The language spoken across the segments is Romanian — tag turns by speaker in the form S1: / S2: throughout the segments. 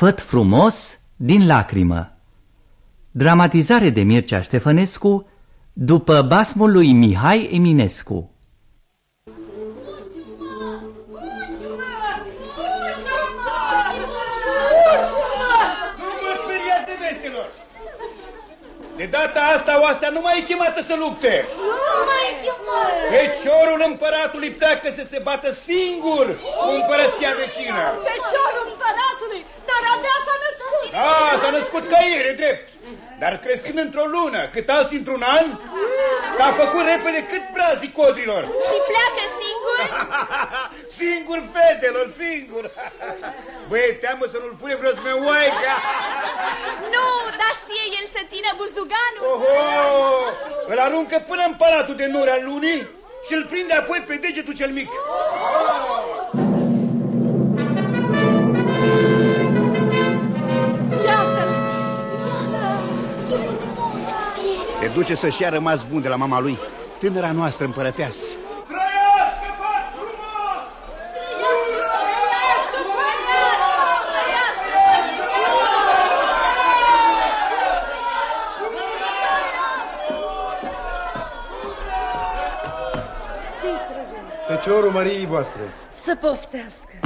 S1: Făt frumos din lacrimă Dramatizare de Mircea Ștefănescu după basmul lui Mihai Eminescu
S2: De data asta oastea nu mai e chemată să lupte.
S3: Nu mai e chemată.
S2: Feciorul împăratului pleacă să se bată singur cu împărăția vecină.
S3: Feciorul împăratului? Dar abia s-a născut.
S2: Da, s-a născut ca ieri, drept. Dar crescând într-o lună, cât alții într-un an, s-a făcut repede cât brazii codrilor.
S4: Și pleacă singur?
S2: singur, fetelor, singur. Băi, teamă să nu-l fure vreo zmeoaica.
S4: nu, dar știe el să țină buzduganul.
S2: Oho! Îl aruncă până în palatul de nori al lunii și îl prinde apoi pe degetul cel mic. Se duce să-și ia rămas bun de la mama lui, tânăra noastră împărăteasă.
S5: Trăiască, fat frumos!
S6: Ce-i străjeni?
S7: Feciorul Măriei voastre.
S6: Să poftească.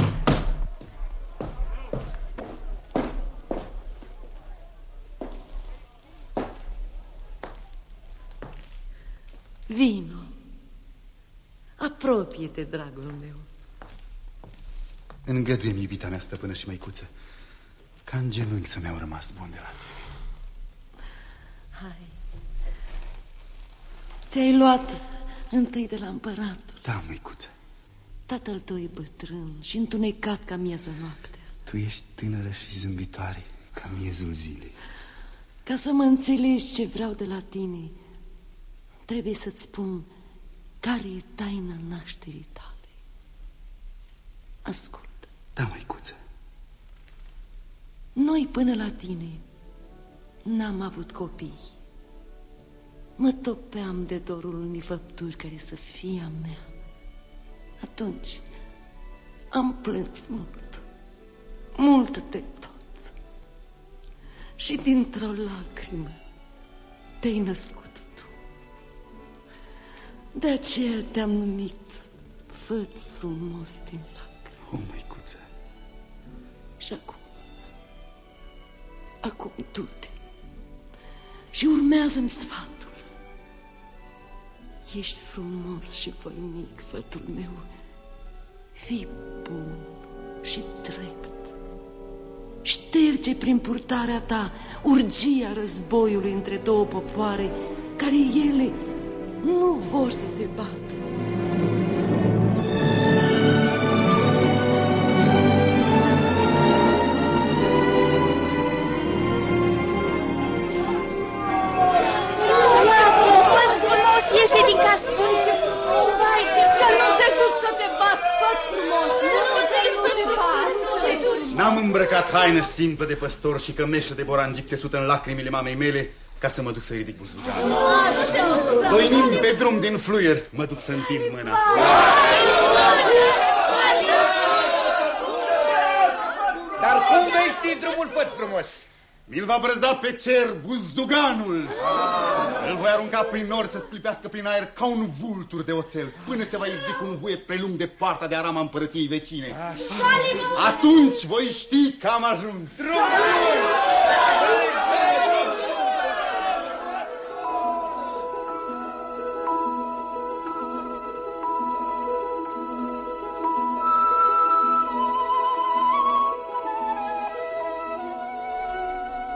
S6: Vino. Apropie-te, dragul meu.
S8: Îngăduie-mi, iubita mea stăpână și măicuță, ca în genunchi să mi-au rămas bun de la tine.
S6: Hai. Ți-ai luat întâi de la împăratul.
S8: Da, măicuță.
S6: Tatăl tău e bătrân și întunecat ca mieză noaptea.
S8: Tu ești tânără și zâmbitoare ca miezul zilei.
S6: Ca să mă înțelegi ce vreau de la tine, trebuie să-ți spun care e taina nașterii tale. Ascultă.
S8: Da, măicuță.
S6: Noi până la tine n-am avut copii. Mă topeam de dorul unei făpturi care să fie a mea. Atunci am plâns mult, mult de tot. Și dintr-o lacrimă te-ai născut tu. De aceea te-am numit Făt frumos din lacrimi.
S8: O, măicuță.
S6: Și acum, acum du-te și urmează-mi sfatul. Ești frumos și voinic, fătul meu. Fii bun și drept. Șterge prin purtarea ta urgia războiului între două popoare care ele nu vor să se bată.
S4: frumos iese din castel. Vai, ce
S3: Să nu te duci să te bați, făt frumos. Nu te nu te duci.
S8: N-am îmbrăcat haină simplă de păstor și cămeșă de borangic țesută în lacrimile mamei mele ca să mă duc să ridic buzduganul. Doinind pe drum din fluier, mă duc să întind mâna.
S2: Dar cum vei ști drumul, făt frumos?
S8: Mi-l va brăzda pe cer buzduganul. Îl voi arunca prin nori să sclipească prin aer ca un vultur de oțel, până se va izbi cu un huie prelung de partea de arama împărăției vecine. Atunci voi ști că am ajuns.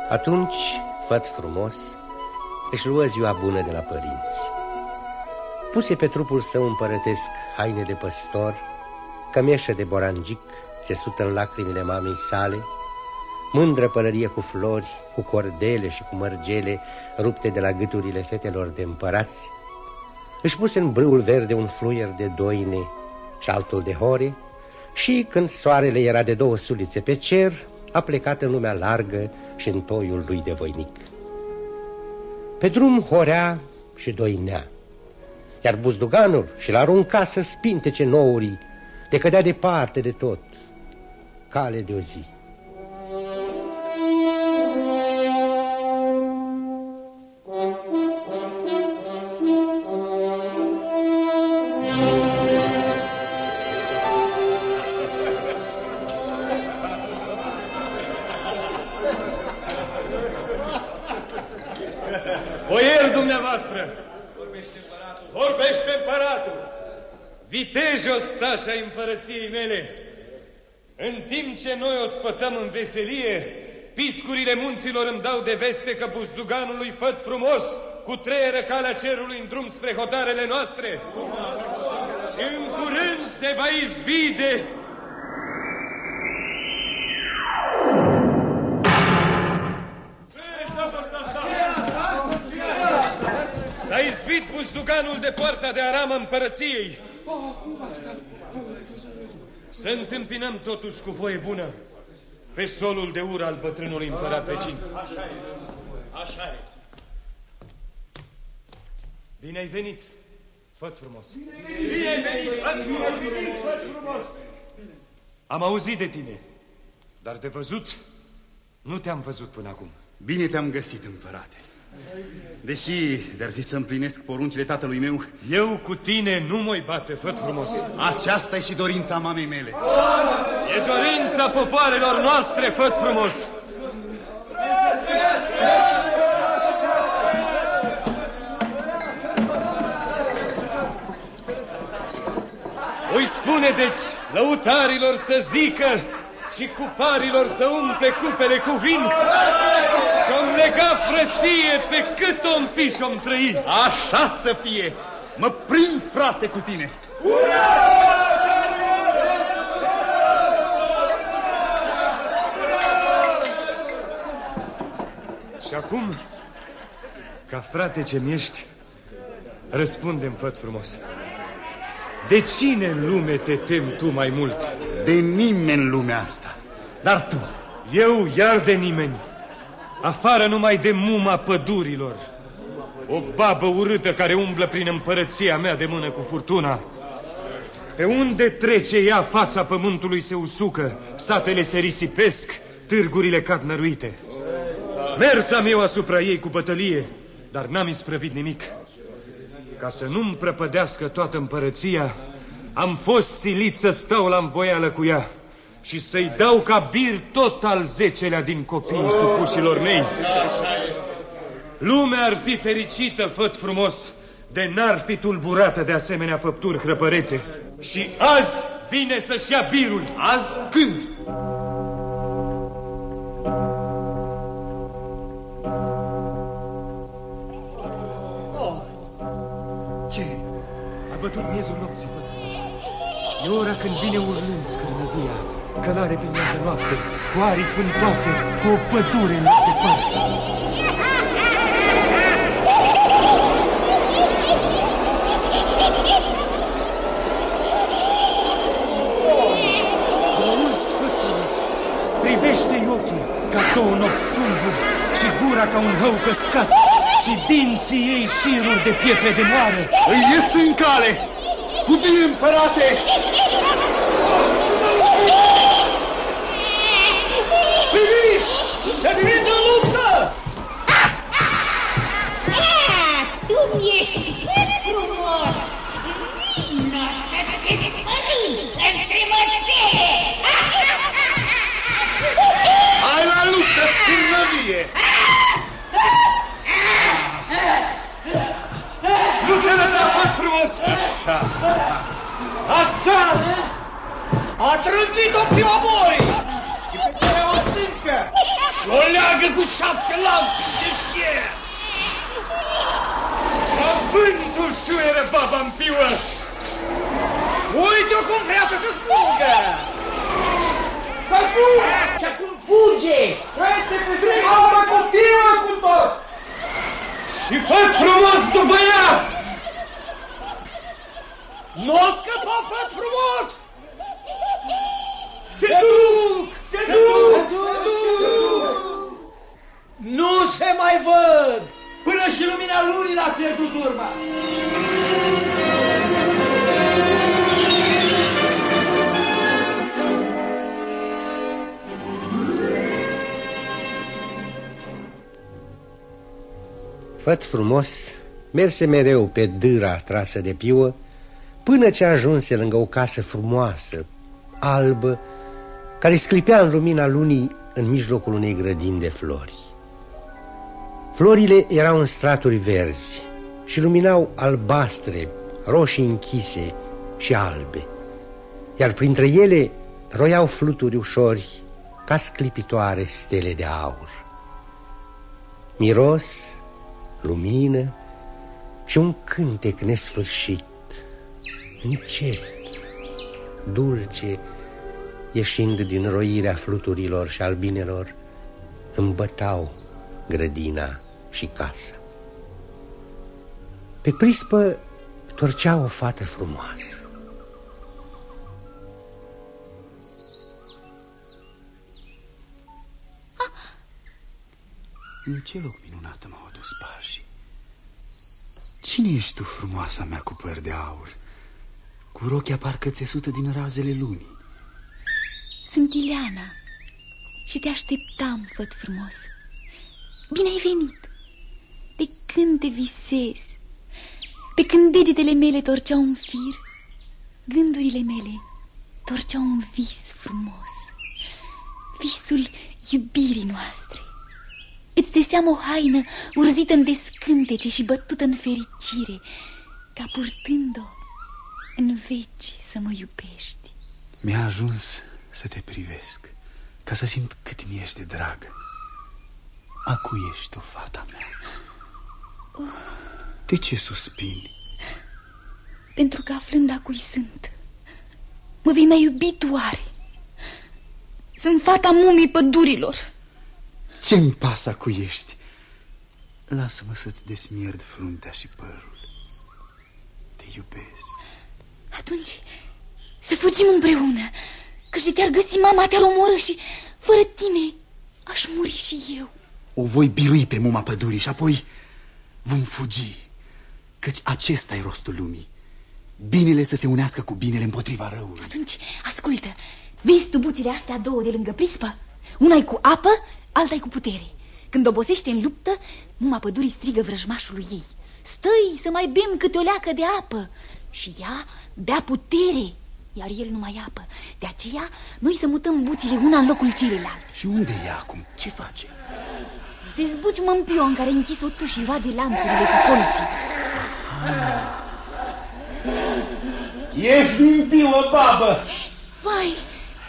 S9: Atunci, făt frumos, își luă ziua bună de la părinți. Puse pe trupul său împărătesc haine de păstor, cămeșă de borangic, țesută în lacrimile mamei sale, mândră pălărie cu flori, cu cordele și cu mărgele rupte de la gâturile fetelor de împărați, își puse în brâul verde un fluier de doine și altul de hore și, când soarele era de două sulițe pe cer, a plecat în lumea largă și în toiul lui de voinic. Pe drum horea și doinea, iar buzduganul și-l arunca să spintece nourii, de cădea departe de tot, cale de o zi.
S10: Împărăției mele! În timp ce noi o spătăm în veselie, piscurile munților îmi dau de veste că buzduganului făt frumos cu treieră calea cerului în drum spre hotarele noastre. Și în curând se va izbi de S-a izbit buzduganul de poarta de aramă împărăției. Să întâmpinăm totuși cu voie bună pe solul de ură al bătrânului împărat vecin.
S7: Așa e. Așa e.
S10: Bine ai venit, făt frumos.
S7: Bine ai venit, făt frumos.
S10: Făt frumos. Am auzit de tine, dar de văzut nu te-am văzut până acum.
S8: Bine te-am găsit, împărate. Deși de-ar fi să împlinesc poruncile tatălui meu...
S10: Eu cu tine nu mă bate, făt frumos.
S8: Aceasta e și dorința mamei mele.
S10: E dorința popoarelor noastre, făt frumos. Îi spune, deci, lăutarilor să zică și cuparilor să umple cupele cu vin și-om lega frăție pe cât om fi și-om trăi.
S8: Așa să fie! Mă prind, frate, cu tine!
S10: Și acum, ca frate ce-mi ești, răspundem, făt frumos. De cine în lume te temi tu mai mult?
S8: De nimeni în lumea asta. Dar tu?
S10: Eu iar de nimeni. Afară numai de muma pădurilor. O babă urâtă care umblă prin împărăția mea de mână cu furtuna. Pe unde trece ea, fața pământului se usucă, satele se risipesc, târgurile cad năruite. Mers am eu asupra ei cu bătălie, dar n-am isprăvit nimic. Ca să nu-mi prăpădească toată împărăția, am fost silit să stau la învoială cu ea și să-i dau ca bir tot al zecelea din copiii supușilor mei. Lumea ar fi fericită, făt frumos, de n-ar fi tulburată de asemenea făpturi hrăpărețe. Și azi vine să-și ia birul.
S8: Azi când?
S10: Ce? A bătut miezul nopții, văd frumos. E ora când vine urlând scârnăvia, călare pe miază noapte, cu aripi vântoase, cu o pădure în loc de păr. Auzi, făt frumos, privește-i ochii ca două nopți tulburi și gura ca un hău căscat și dinții ei șiruri de pietre de moară.
S8: Îi ies în cale! Cu bine, împărate!
S7: Priviți! Se prinde o luptă!
S11: Tu mi-ești frumos! Vino să te spărâi între măsele!
S8: Hai la luptă, scârnăvie!
S10: Nu te lăsa, făt frumos! Așa! Așa!
S7: A trântit-o pe omori! Și pe care o stâncă! Și o leagă cu șapte lanți de fier!
S10: Ca vântul șuieră baba în piuă!
S7: Uite-o cum vrea să se spungă! S-a spus! Și acum fuge! Trece pe strigă continuă cu tot!
S10: Și făt frumos după ea!
S7: Nu o scăpa, făt frumos! Se duc! Se duc! Se duc! Nu se mai văd! Până și lumina lunii l-a pierdut urma!
S9: Făt frumos merse mereu pe dâra trasă de piuă Până ce ajunse lângă o casă frumoasă, albă Care sclipea în lumina lunii în mijlocul unei grădini de flori Florile erau în straturi verzi și luminau albastre, roșii închise și albe, iar printre ele roiau fluturi ușori ca sclipitoare stele de aur. Miros, lumină și un cântec nesfârșit, încet, dulce, ieșind din roirea fluturilor și albinelor, îmbătau grădina și casa. Pe prispă torcea o fată frumoasă.
S8: În ce loc minunat m-au adus pașii? Cine ești tu, frumoasa mea cu păr de aur? Cu rochia parcă țesută din razele lunii.
S4: Sunt Ileana și te așteptam, făt frumos. Bine ai venit! Pe când te visez, pe când degetele mele torceau un fir, gândurile mele torceau un vis frumos, visul iubirii noastre. Îți deseam o haină urzită în descântece și bătută în fericire, ca purtând-o în veci să mă iubești.
S8: Mi-a ajuns să te privesc, ca să simt cât mi ești de dragă. Acu ești tu, fata mea. De ce suspini?
S4: Pentru că aflând a cui sunt, mă vei mai iubi tu oare? Sunt fata mumii pădurilor.
S8: Ce-mi pasă cu ești? Lasă-mă să-ți desmierd fruntea și părul. Te iubesc.
S4: Atunci să fugim împreună, că și te-ar găsi mama, te-ar omoră și fără tine aș muri și eu.
S8: O voi birui pe muma pădurii și apoi vom fugi, căci acesta e rostul lumii. Binele să se unească cu binele împotriva răului.
S4: Atunci, ascultă, vezi tu buțile astea două de lângă prispă? una e cu apă, alta e cu putere. Când obosește în luptă, muma pădurii strigă vrăjmașului ei. Stăi să mai bem câte o leacă de apă. Și ea bea putere, iar el nu mai apă. De aceea, noi să mutăm buțile una în locul celelalte.
S8: Și unde e acum? Ce face?
S4: Se zbuci mămpion care închis o tu și roade lanțurile cu colții.
S2: Ești mimpiu, babă!
S4: Vai,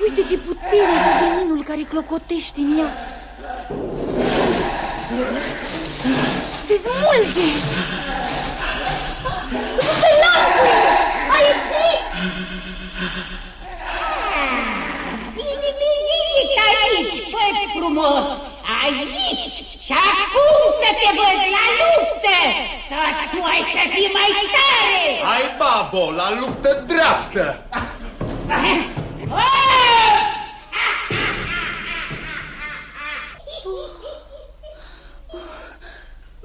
S4: uite ce putere de veninul care clocotește în ea. Se smulge!
S11: Bine venit aici, băi frumos! Aici! Și acum să te văd la luptă! Tot tu ai să fii mai tare!
S8: Hai, babo, la luptă dreaptă!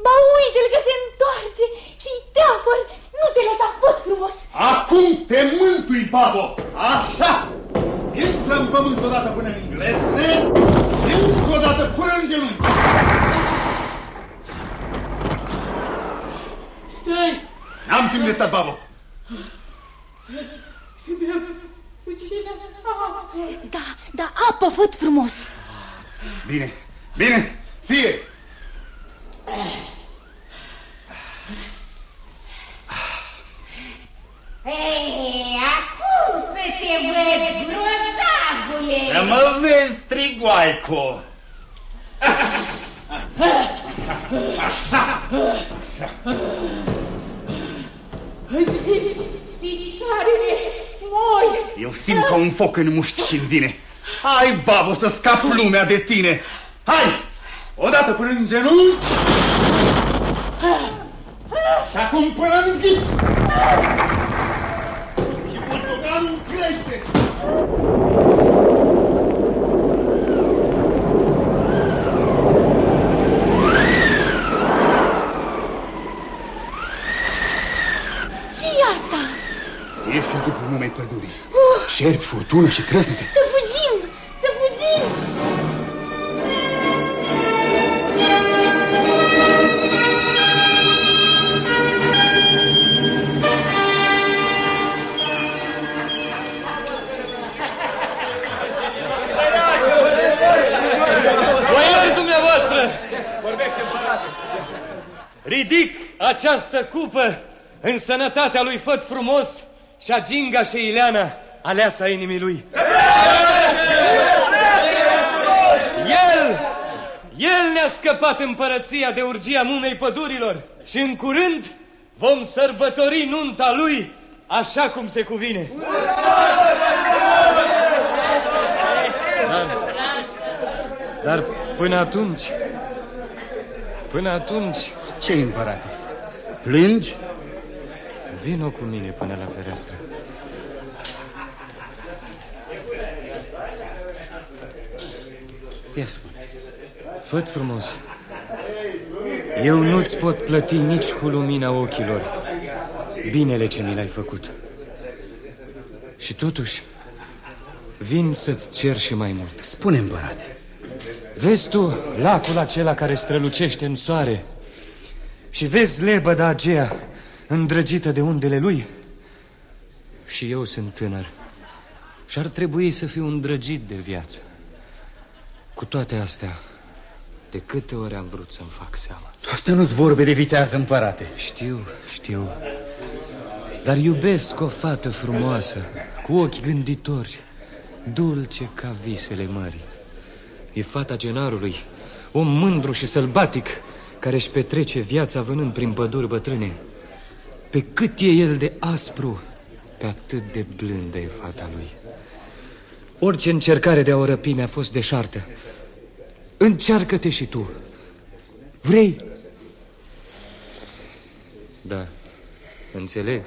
S4: Ba uite-l că se întoarce și-i teafăr! Nu te lăsa făt frumos!
S8: Acum te mântui, babo! Așa! Intră în pământ odată până în glesne și încă o dată până în genunchi!
S2: Stai!
S8: N-am timp de stat, babo!
S4: Da, da, apă, făt frumos!
S8: Bine, bine, fie!
S11: Ei, acum să te văd, grozavule!
S8: Să mă vezi, strigoaico!
S11: Picioarele moi!
S8: Eu simt ca un foc în mușchi și în vine. Hai, babo, să scap lumea de tine! Hai! Odată până în genunchi! Și acum până în ghit! Și postoganul crește!
S4: ce e asta?
S8: Iese Duhul numei pădurii. Șerpi, furtună și crăsete.
S4: Să fugim!
S10: Această cupă în sănătatea lui Făt Frumos și a Ginga și Ileana, aleasa inimii lui. El, el ne-a scăpat împărăția de urgia mumei pădurilor și în curând vom sărbători nunta lui așa cum se cuvine. Dar, dar până atunci, până atunci...
S8: ce împărate? Plângi?
S10: Vino cu mine până la fereastră.
S8: Ia spune.
S10: Făt frumos. Eu nu-ți pot plăti nici cu lumina ochilor binele ce mi l-ai făcut. Și totuși, vin să-ți cer și mai mult.
S8: Spune, împărate.
S10: Vezi tu lacul acela care strălucește în soare și vezi lebăda aceea îndrăgită de undele lui? Și eu sunt tânăr și ar trebui să fiu îndrăgit de viață. Cu toate astea, de câte ori am vrut să-mi fac seama.
S8: Asta nu-ți vorbe de vitează, împărate.
S10: Știu, știu. Dar iubesc o fată frumoasă, cu ochi gânditori, dulce ca visele mării. E fata genarului, om mândru și sălbatic, care își petrece viața vânând prin păduri bătrâne. Pe cât e el de aspru, pe atât de blândă e fata lui. Orice încercare de a o răpi mi-a fost deșartă. Încearcă-te și tu. Vrei? Da, înțeleg.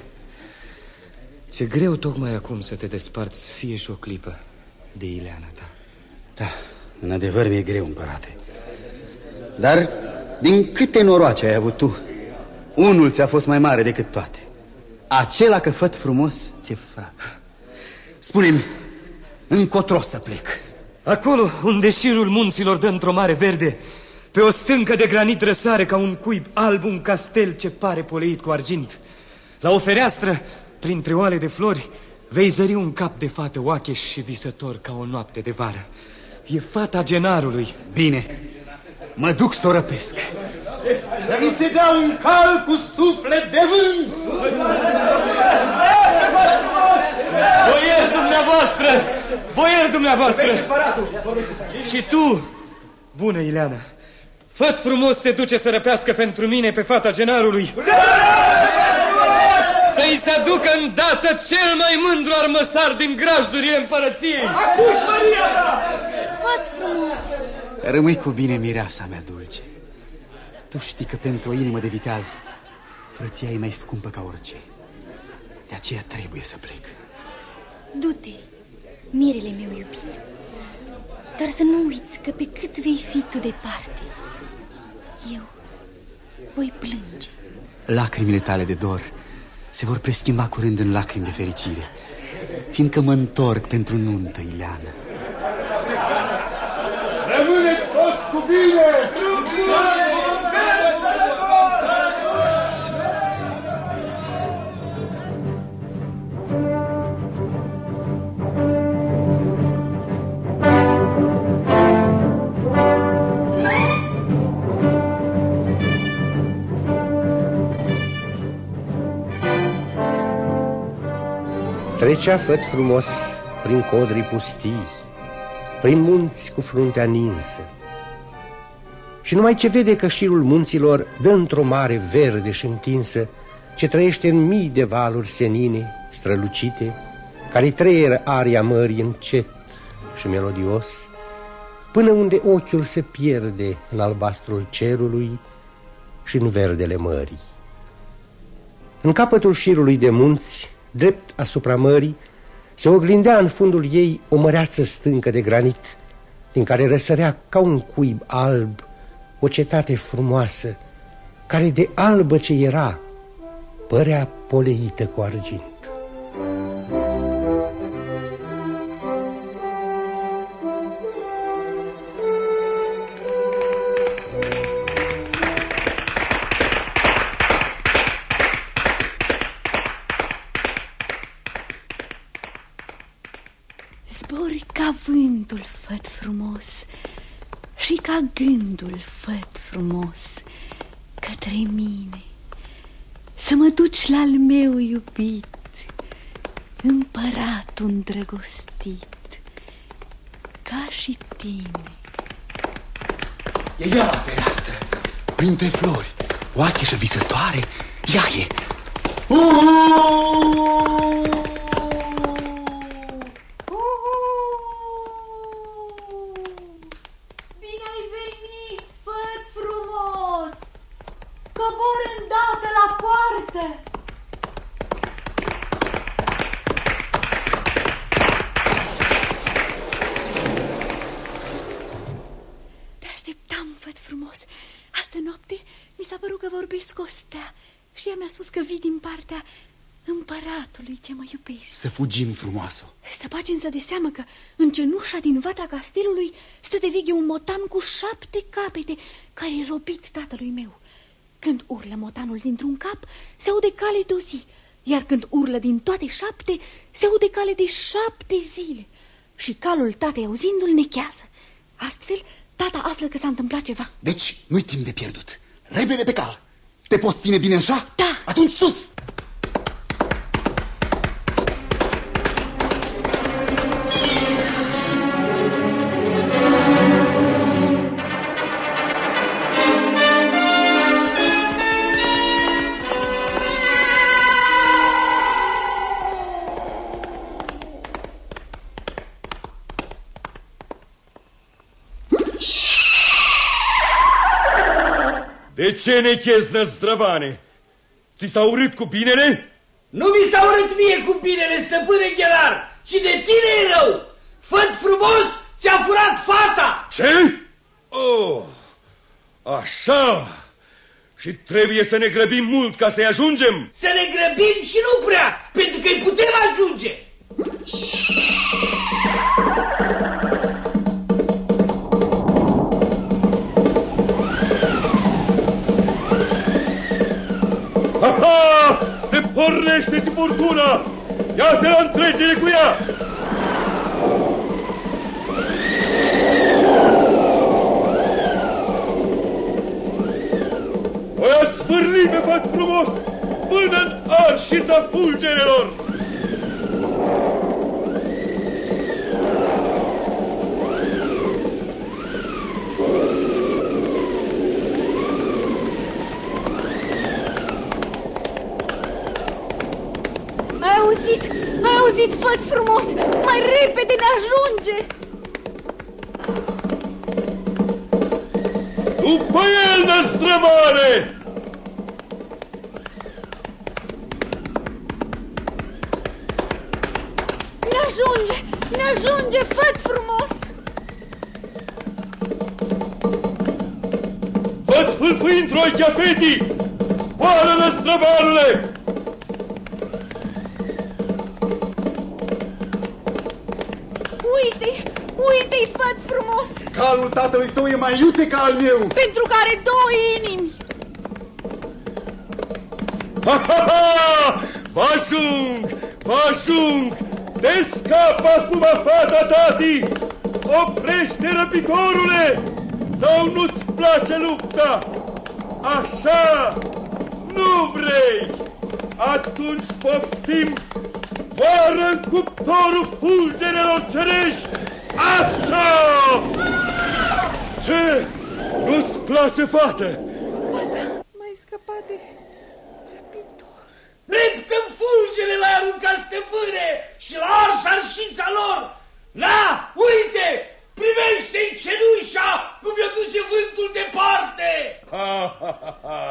S10: Ți-e greu tocmai acum să te desparți fie și o clipă de Ileana ta.
S8: Da, în adevăr mi-e greu, împărate. Dar din câte noroace ai avut tu, unul ți-a fost mai mare decât toate. Acela că făt frumos ți-e frate. Spune-mi, încotro să plec.
S10: Acolo unde șirul munților dă într-o mare verde, pe o stâncă de granit răsare ca un cuib alb un castel ce pare poleit cu argint. La o fereastră, printre oale de flori, vei zări un cap de fată oacheș și visător ca o noapte de vară. E fata genarului.
S8: Bine, mă duc să o răpesc.
S12: Să mi se dea un cal cu suflet de vânt!
S10: Boier dumneavoastră! Boier dumneavoastră! Și tu, bună Ileana, făt frumos se duce să răpească pentru mine pe fata genarului. Să-i se aducă îndată cel mai mândru armăsar din grajdurile împărăției.
S12: Acuși, Maria ta!
S3: Făt frumos!
S8: Rămâi cu bine, mireasa mea dulce. Tu știi că pentru o inimă de viteaz, frăția e mai scumpă ca orice. De aceea trebuie să plec.
S3: Du-te, mirele meu iubit. Dar să nu uiți că pe cât vei fi tu departe, eu voi plânge.
S8: Lacrimile tale de dor se vor preschimba curând în lacrimi de fericire, fiindcă mă întorc pentru nuntă, Ileana.
S12: Rămâneți toți cu bine!
S9: Trecea făt frumos prin codrii pustii, prin munți cu fruntea ninsă. Și numai ce vede că șirul munților dă într-o mare verde și întinsă, ce trăiește în mii de valuri senine, strălucite, care trăieră aria mării încet și melodios, până unde ochiul se pierde în albastrul cerului și în verdele mării. În capătul șirului de munți, drept asupra mării, se oglindea în fundul ei o măreață stâncă de granit, din care răsărea ca un cuib alb o cetate frumoasă, care de albă ce era, părea poleită cu argint.
S3: Ca gândul, făt frumos, că către mine Să mă duci la al meu iubit Împăratul îndrăgostit Ca și tine.
S8: E ea la fereastră, printre flori O acheșă visătoare, ea e.
S13: Bine ai venit, făt frumos! Cobor îndată la poartă!
S3: Te așteptam, făt frumos Astă noapte mi s-a părut că vorbesc cu o stea Și ea mi-a spus că vii din partea împăratului ce mă iubești
S8: Să fugim, frumoasă
S3: Să bagi însă de seamă că în cenușa din vatra castelului stă de vighe un motan cu șapte capete care e robit tatălui meu. Când urlă motanul dintr-un cap, se aude cale de o zi, iar când urlă din toate șapte, se aude cale de șapte zile. Și calul tatei auzindu-l nechează. Astfel, tata află că s-a întâmplat ceva.
S8: Deci, nu-i timp de pierdut Repede pe cal Te poți ține bine în șa?
S3: Da.
S8: Atunci sus!
S14: De ce ne chezi, năzdrăvane? Ți s-a urât cu binele?
S12: Nu mi s-a urât mie cu binele, stăpâne Ghelar, ci de tine e rău. Făt frumos, ți-a furat fata.
S14: Ce? Oh, așa. Și trebuie să ne grăbim mult ca să-i ajungem.
S12: Să ne grăbim și nu prea, pentru că îi putem ajunge.
S14: Se pornește și furtuna! Ia-te la întregere cu ea! O svârli pe făt frumos până în arșița fulgerelor!
S3: Auzit, făt frumos? Mai repede ne ajunge!
S14: După el, năstrăvare!
S3: Ne ajunge! Ne ajunge, făt frumos!
S14: Văd fâlfâind rochea fetii! Scoală, năstrăvanule!
S8: Calul tatălui tău e mai iute ca al meu
S3: Pentru că are două inimi!
S14: Ha, ha, ha! Vă ajung! Vă ajung! Te scapă acum fata tati! Oprește răpitorule! Sau nu-ți place lupta? Așa! Nu vrei! Atunci poftim! Zboară în cuptorul fulgerelor cerești! Așa! Ce? Nu-ți place, fată?
S3: Mai scăpat de răpitor.
S12: Rept în fulgere la aruncat stăpâne și la ars arșița lor. Na, uite, privește-i cenușa cum i-o duce vântul departe.
S14: Ha, ha, ha, ha.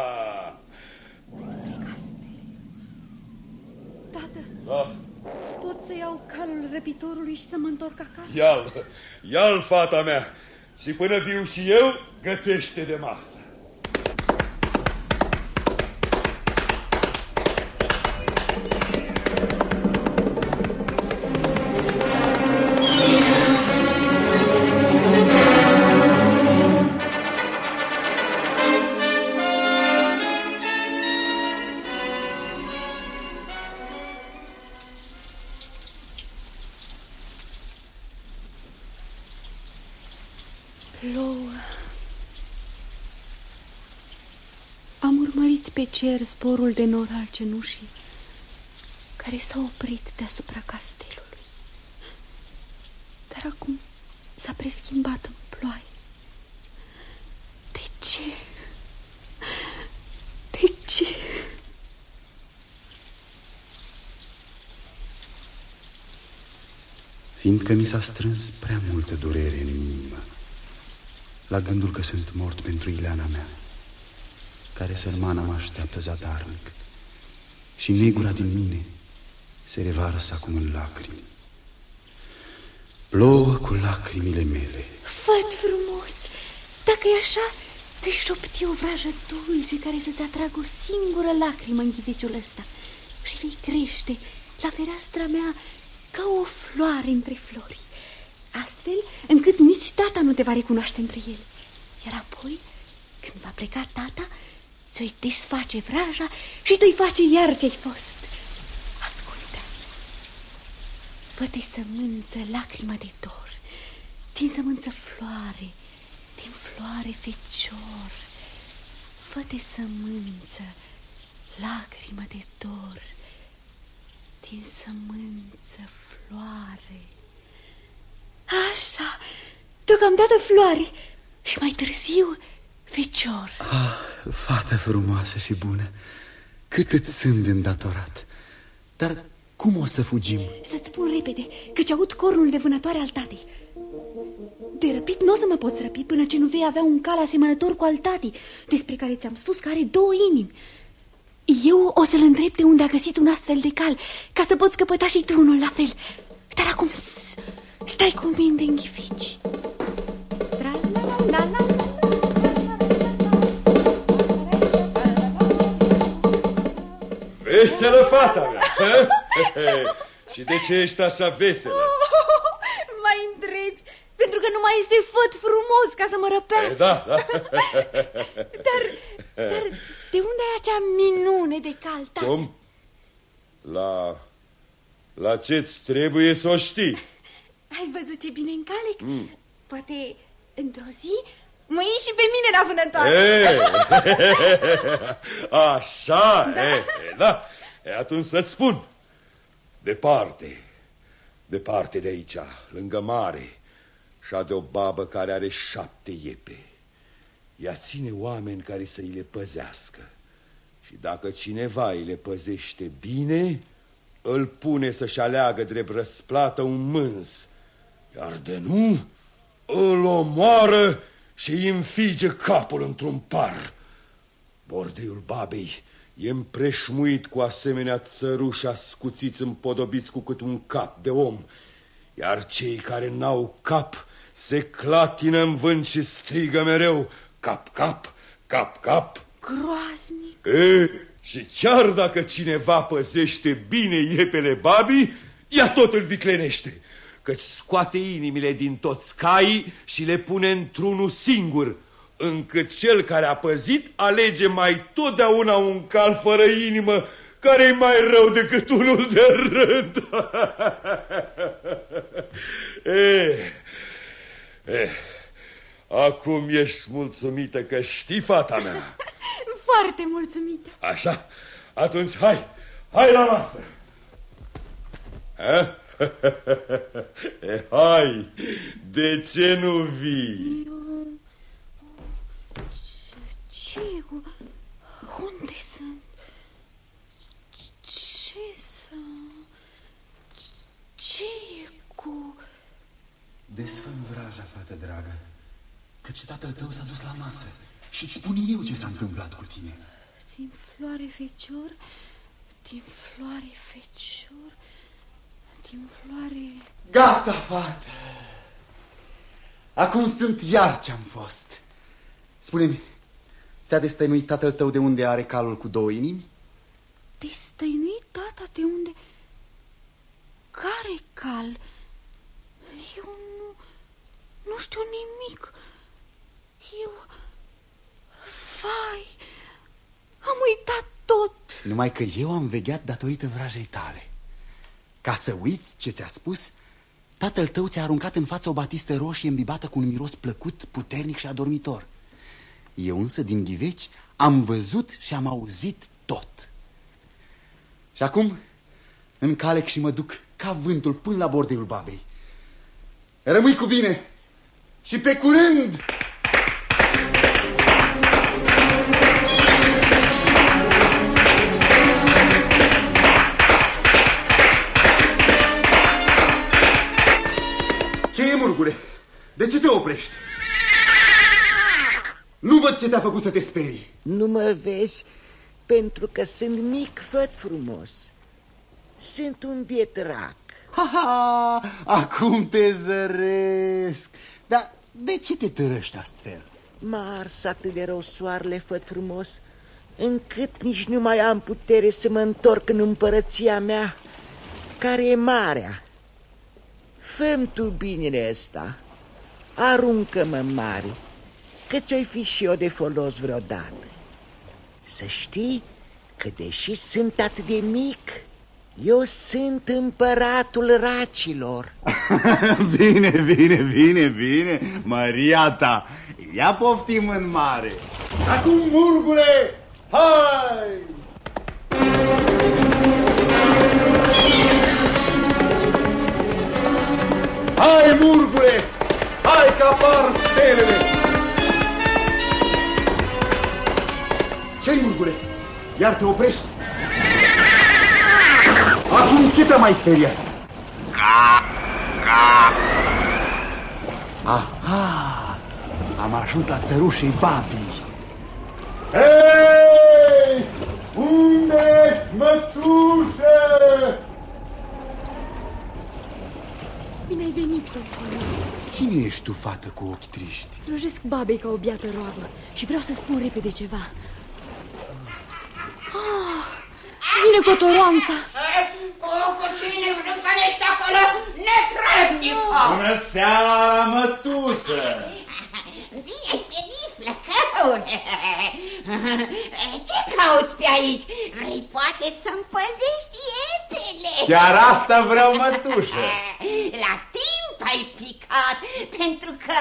S3: Spre castel. Tată,
S14: Da.
S3: pot să iau calul răpitorului și să mă întorc acasă?
S14: Ia-l, ia-l, fata mea, și până viu și eu, gătește de masă.
S3: Pe cer sporul de nor al cenușii, care s-a oprit deasupra castelului. Dar acum s-a preschimbat în ploaie. De ce? De ce?
S8: Fiindcă mi s-a strâns prea multă durere în inimă, la gândul că sunt mort pentru Ileana mea, care sărmana mă așteaptă zadarnic, și negura din mine se revarsă acum în lacrimi. Plouă cu lacrimile mele.
S3: Făt frumos! Dacă e așa, ți-i șopti o vrajă dulce care să-ți atragă o singură lacrimă în ghiveciul ăsta și vei crește la fereastra mea ca o floare între flori, astfel încât nici tata nu te va recunoaște între ele. Iar apoi, când va pleca tata, ți-o desface vraja și te-i face iar ce-ai fost. Ascultă, fă-te sămânță lacrimă de dor, din sămânță floare, din floare fecior, fă-te sămânță lacrimă de dor, din sămânță floare. Așa, deocamdată floare. Și mai târziu fecior.
S8: Ah, fată frumoasă și bună, cât îți sunt de îndatorat. Dar cum o să fugim?
S3: Să-ți spun repede, căci aud cornul de vânătoare al tatei. De răpit nu o să mă poți răpi până ce nu vei avea un cal asemănător cu al tatei, despre care ți-am spus că are două inimi. Eu o să-l întreb de unde a găsit un astfel de cal, ca să poți căpăta și tu unul la fel. Dar acum stai cu mine de înghifici.
S14: Veselă fata mea! și de ce ești așa veselă?
S3: Oh, mai întrebi, pentru că nu mai este făt frumos ca să mă răpească.
S14: E, da, da.
S3: dar, dar de unde ai acea minune de caltate?
S14: Cum? La... La ce-ți trebuie să o știi?
S3: Ai văzut ce bine încalec? Mm. Poate într-o zi mă iei și pe mine la vânătoare.
S14: E, așa, da. E, da. E, atunci să-ți spun. Departe, departe de aici, lângă mare, și de o babă care are șapte iepe. Ea ține oameni care să îi le păzească. Și dacă cineva îi le păzește bine, îl pune să-și aleagă drept răsplată un mâns. Iar de nu, îl omoară și îi înfige capul într-un par. Bordeiul babei e împreșmuit cu asemenea țăruși ascuțiți împodobiți cu cât un cap de om, iar cei care n-au cap se clatină în vânt și strigă mereu, cap, cap, cap, cap.
S3: Groaznic.
S14: E, și chiar dacă cineva păzește bine iepele babii, ea tot îl viclenește, căci scoate inimile din toți caii și le pune într-unul singur, încât cel care a păzit alege mai totdeauna un cal fără inimă, care e mai rău decât unul de rând. e, e, acum ești mulțumită că știi fata mea.
S3: Foarte mulțumită.
S14: Așa? Atunci hai, hai la masă. Ha? E, hai, de ce nu vii?
S3: Eu... Ce? Unde sunt? Ce să... Ce e cu...
S8: Desfăm vraja, fată dragă, căci tatăl tău s-a dus la masă și îți spun eu ce s-a întâmplat cu tine.
S3: Din floare fecior, din floare fecior, din floare...
S8: Gata, fată! Acum sunt iar ce-am fost. Spune-mi, ți-a destăinuit tatăl tău de unde are calul cu două inimi?
S3: Destăinuit tata de unde... Care cal? Eu nu, nu știu nimic. Eu... Vai, am uitat tot.
S8: Numai că eu am vegheat datorită vrajei tale. Ca să uiți ce ți-a spus, tatăl tău ți-a aruncat în față o batistă roșie îmbibată cu un miros plăcut, puternic și adormitor. Eu însă din ghiveci am văzut și am auzit tot. Și acum încalec și mă duc ca vântul până la bordeul babei. Rămâi cu bine și pe curând! Ce e, murgule? De ce te oprești? Nu văd ce te-a făcut să te sperii.
S15: Nu mă vezi pentru că sunt mic, făt frumos. Sunt un biet
S8: Ha, ha, acum te zăresc. Dar de ce te tărăști astfel?
S15: M-a ars atât de rău soarele, făt frumos, încât nici nu mai am putere să mă întorc în împărăția mea, care e marea. Făm tu binele ăsta, aruncă-mă mare, că ți-o fi și eu de folos vreodată. Să știi că deși sunt atât de mic, eu sunt împăratul racilor.
S8: bine, bine, bine, bine, Maria ta, ia poftim în mare. Acum, murgule, hai! Hai, Iar te oprești? Acum ce te-a mai speriat?
S16: Cap, cap.
S8: Aha! Am ajuns la țărușei babii.
S2: Hei! Unde ești, mătușă?
S3: Bine ai venit, fă frumos.
S8: Cine ești tu, fată cu ochi triști?
S3: Slujesc babei ca o biată roabă și vreau să spun repede ceva. Ah, vine cotoroanța.
S11: Cu cine vrânsănești acolo, netrebnică?
S2: Bună seara, mătușă!
S11: Bine ai venit, flăcăune! Ce cauți pe aici? Vrei poate să-mi păzești iepele?
S2: Chiar asta vreau, mătușă!
S11: La timp ai picat, pentru că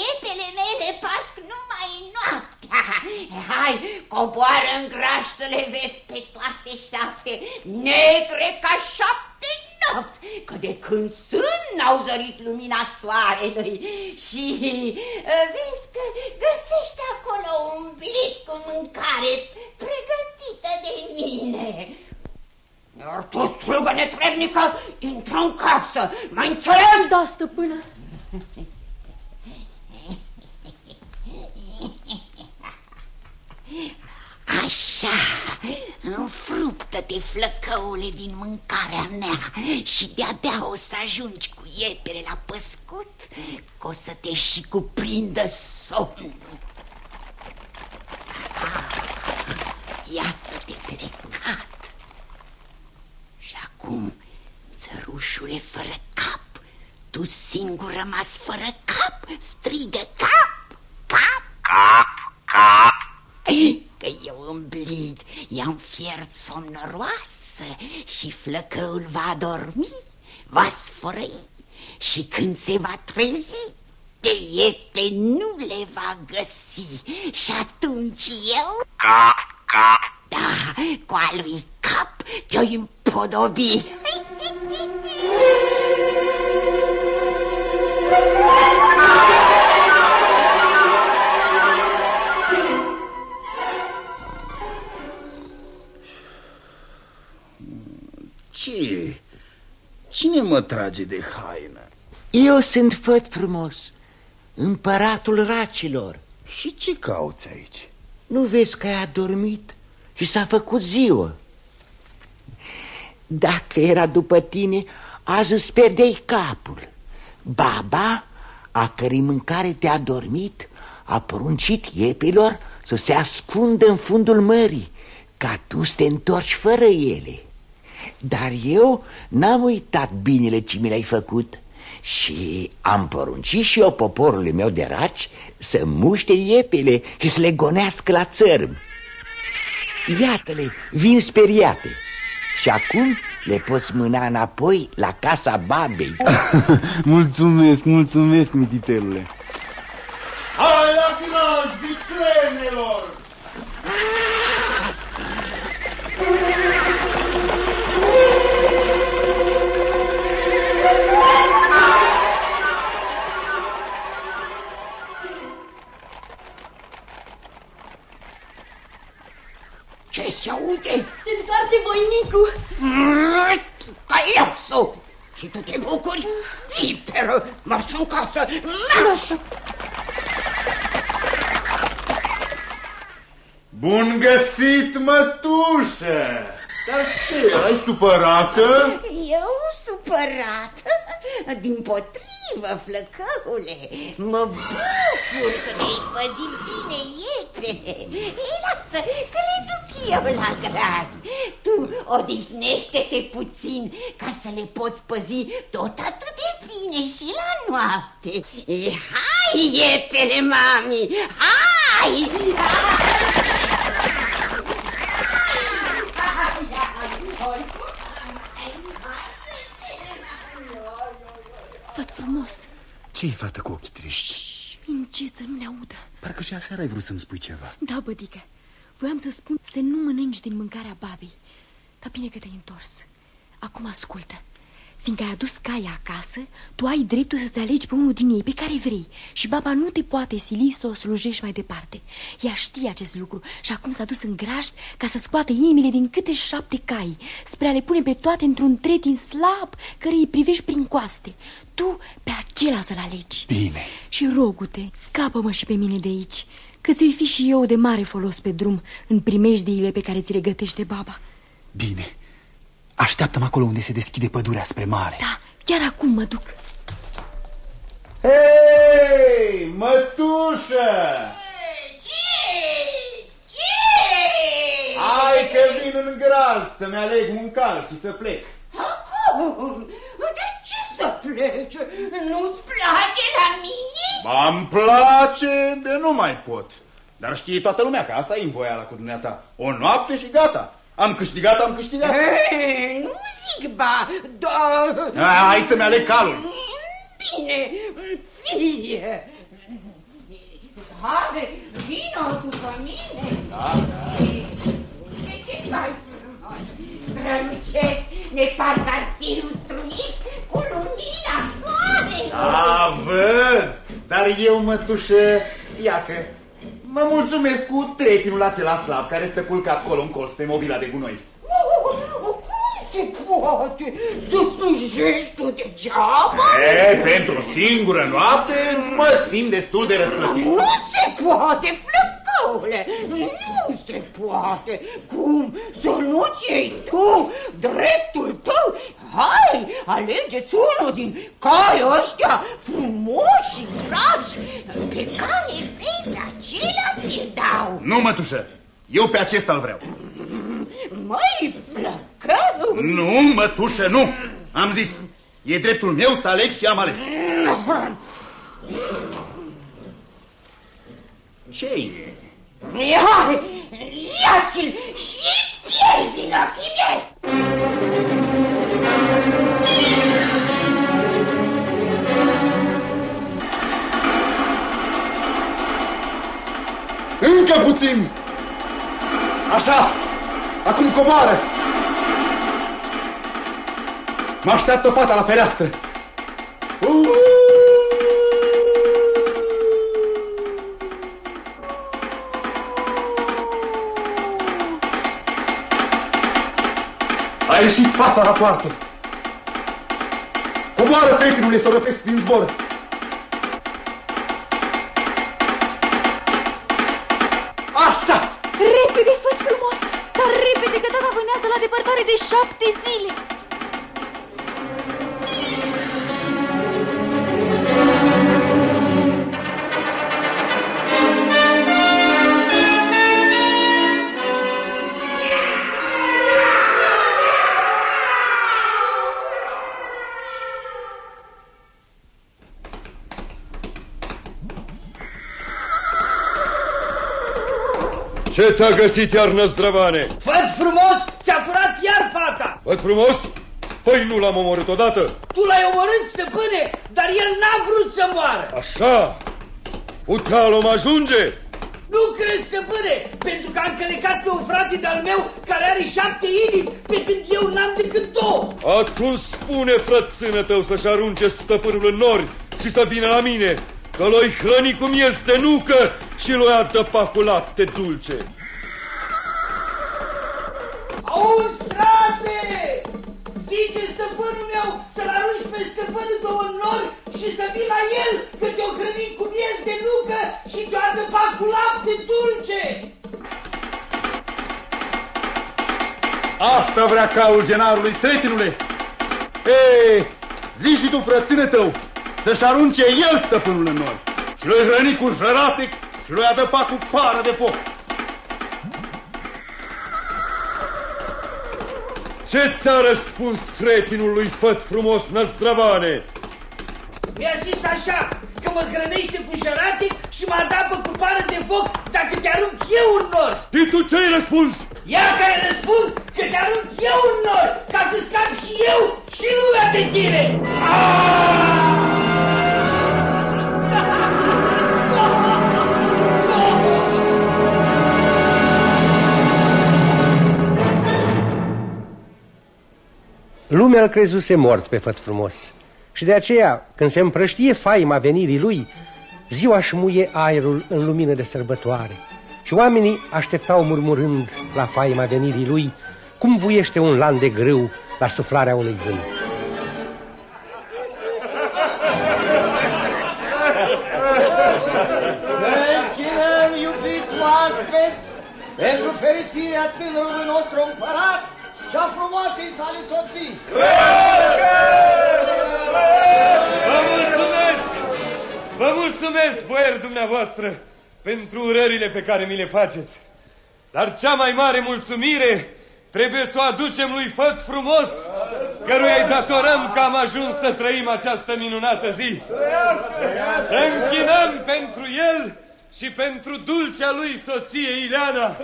S11: iepele mele pasc numai noaptea. Hai, coboară în graș să le vezi pe toate șapte, negre ca șapte nopți, că de când sunt n-au zărit lumina soarelui și uh, vezi că găsești acolo un blic cu mâncare pregătită de mine. Iar tu, strugă netrebnică, intră în casă, mai înțeles?
S3: Da, stăpână.
S11: Așa, înfruptă-te, flăcăule, din mâncarea mea și de-abia o să ajungi cu iepele la păscut, că o să te și cuprindă somnul. Ah, Iată-te plecat. Și acum, țărușule fără cap, tu singur rămas fără cap, strigă cap, cap,
S16: Cap, cap.
S11: Că eu îmblid, i-am fiert somnoroasă și flăcăul va dormi, va sfărăi și când se va trezi, pe iepe nu le va găsi și atunci eu...
S16: Cap, cap.
S11: Da, cu al lui cap te-o împodobi.
S8: Ce? Cine mă trage de haină?
S15: Eu sunt făt frumos, împăratul racilor.
S8: Și ce cauți aici?
S15: Nu vezi că ai adormit și s-a făcut ziua? Dacă era după tine, azi îți pierdeai capul. Baba, a cărei mâncare te-a dormit, a poruncit iepilor să se ascundă în fundul mării, ca tu să te întorci fără ele. Dar eu n-am uitat binele ce mi l-ai făcut și am poruncit și eu poporului meu de raci să muște iepele și să le gonească la țărm. Iată-le, vin speriate și acum le poți mâna înapoi la casa babei.
S8: mulțumesc, mulțumesc, mititelule.
S2: Hai
S15: se aude?
S4: Se întoarce voinicul.
S15: Caiosu! Și tu te bucuri? Viperă, marș în casă, marș!
S2: Bun găsit, mătușă! Dar ce, ai supărată?
S11: Eu supărată? Din potrivă, flăcăule, mă bucur că mi-ai păzit bine iepene. Ei, lasă, că le duc eu la grad. Tu odihnește-te puțin ca să le poți păzi tot atât de bine și la noapte. Ei, hai, iepele, mami, hai!
S3: Făt frumos,
S17: Ce-i fată cu ochii triști?
S3: încet să nu ne audă.
S17: Parcă și aseară ai vrut să-mi spui ceva.
S3: Da, bădică, voiam să spun să nu mănânci din mâncarea babei. Dar bine că te-ai întors. Acum ascultă. Fiindcă ai adus caia acasă, tu ai dreptul să-ți alegi pe unul din ei pe care vrei și baba nu te poate sili să o slujești mai departe. Ea știe acest lucru și acum s-a dus în graj ca să scoată inimile din câte șapte cai, spre a le pune pe toate într-un tretin slab care îi privești prin coaste. Tu pe acela să-l alegi.
S17: Bine.
S3: Și rogu-te, scapă-mă și pe mine de aici, că ți-o fi și eu de mare folos pe drum în primejdiile pe care ți le gătește baba.
S17: Bine. Așteaptă-mă acolo unde se deschide pădurea spre mare.
S3: Da, chiar acum mă duc.
S2: Hei, mătușă! Hai că vin în gral să-mi aleg un cal și să plec.
S11: Acum, de ce să pleci? Nu-ți place la mine?
S2: Ba-mi place de nu mai pot. Dar știe toată lumea că asta e în voiala cu dumneata. O noapte și gata. Am câștigat, am câștigat.
S11: Ei, nu zic ba, da...
S2: A, hai să-mi aleg calul.
S11: Bine, fie. Hai, vino după mine.
S2: Da, da.
S11: De ce mai strălucesc, ne parcă ar fi lustruiți cu lumina soarelui.
S2: Da, văd. Dar eu, mătușă, iacă, mă mulțumesc cu tretinul acela slab care stă culcat colo în colț pe mobila de gunoi.
S11: Cum se poate să slujești tu degeaba?
S2: E, pentru o singură noapte mă simt destul de răsplătit.
S11: Nu se poate, flăcăule, nu se poate. Cum să nu-ți iei tu dreptul tău? Hai, alegeți unul din cai ăștia frumoși și dragi, pe care vrei pe acela ți-l dau.
S2: Nu, mătușă, eu pe acesta îl vreau.
S11: Măi, flăcăule!
S2: Nu, mătușă, nu! Am zis, e dreptul meu să aleg și am ales. Ce e?
S11: Ia, ia-ți-l și pierzi din ochii mei!
S17: Încă puțin! Așa! Acum comoară! Mă așteaptă fata la fereastră! A ieșit fata la poartă! Comoară, prietenule, să o răpesc din zbor!
S3: La depărtare de șapte zile.
S10: Ce te-a găsit iar, năzdrăvane?
S12: Făt frumos, ți-a furat iar fata!
S10: Văd frumos? Păi nu l-am omorât odată?
S12: Tu l-ai omorât, stăpâne, dar el n-a vrut să moară!
S10: Așa? Utealul mă ajunge?
S12: Nu crezi, stăpâne, pentru că am călecat pe un frate de-al meu care are șapte inimi, pe când eu n-am decât două.
S10: Atunci spune frățână tău să-și arunce stăpânul în nori și să vină la mine, că l-oi hrăni cum este nucă și l-oi adăpa cu lapte dulce.
S12: Auzi, frate! Zice stăpânul meu să-l arunci pe stăpânul tău în nori și să vii la el, că te-o hrăni cu miez de nucă și te-o adăpa cu lapte dulce!
S2: Asta vrea caul genarului, tretinule! Ei, zi și tu, frăține tău, să-și arunce el stăpânul în nori și l-o hrăni cu jăratic și l-o adăpa cu pară de foc.
S10: Ce ți-a răspuns tretinul lui făt frumos, năzdravane?
S12: Mi-a zis așa, că mă hrănește cu jăratic și mă adapă cu pară de foc dacă te arunc eu în nor.
S10: Și tu ce-ai răspuns?
S12: Ia că ai răspuns că te arunc eu în nor, ca să scap și eu și lumea de tine.
S9: Lumea îl crezuse mort pe făt frumos și de aceea, când se împrăștie faima venirii lui, ziua își muie aerul în lumină de sărbătoare și oamenii așteptau murmurând la faima venirii lui cum vuiește un lan de grâu la suflarea unui vânt.
S7: Să închinăm, iubiți oaspeți, pentru fericirea tânărului nostru împărat și a frumoasei sale soții.
S10: Vă mulțumesc! Vă mulțumesc, boieri dumneavoastră, pentru urările pe care mi le faceți. Dar cea mai mare mulțumire trebuie să o aducem lui Făt frumos, căruia îi datorăm că am ajuns să trăim această minunată zi. Să închinăm pentru el și pentru dulcea lui soție Ileana.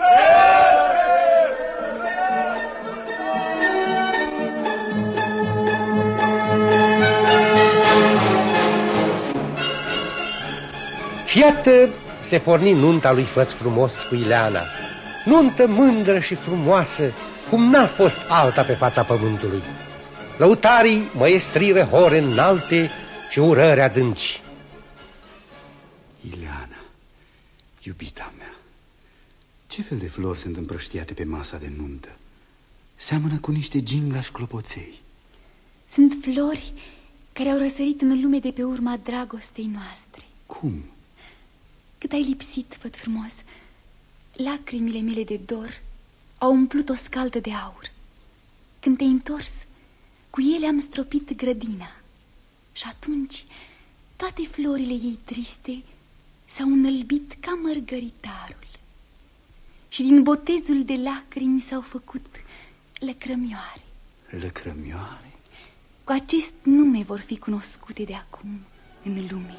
S9: Și iată se porni nunta lui Făt frumos cu Ileana. Nuntă mândră și frumoasă, cum n-a fost alta pe fața pământului. Lăutarii măestriră hore înalte și urări adânci.
S8: Ileana, iubita mea, ce fel de flori sunt împrăștiate pe masa de nuntă? Seamănă cu niște gingași clopoței.
S4: Sunt flori care au răsărit în lume de pe urma dragostei noastre.
S8: Cum?
S4: Cât ai lipsit, văd frumos, lacrimile mele de dor au umplut o scaldă de aur. Când te-ai întors, cu ele am stropit grădina. Și atunci toate florile ei triste s-au înălbit ca mărgăritarul. Și din botezul de lacrimi s-au făcut lăcrămioare.
S8: Lăcrămioare?
S4: Cu acest nume vor fi cunoscute de acum în lume.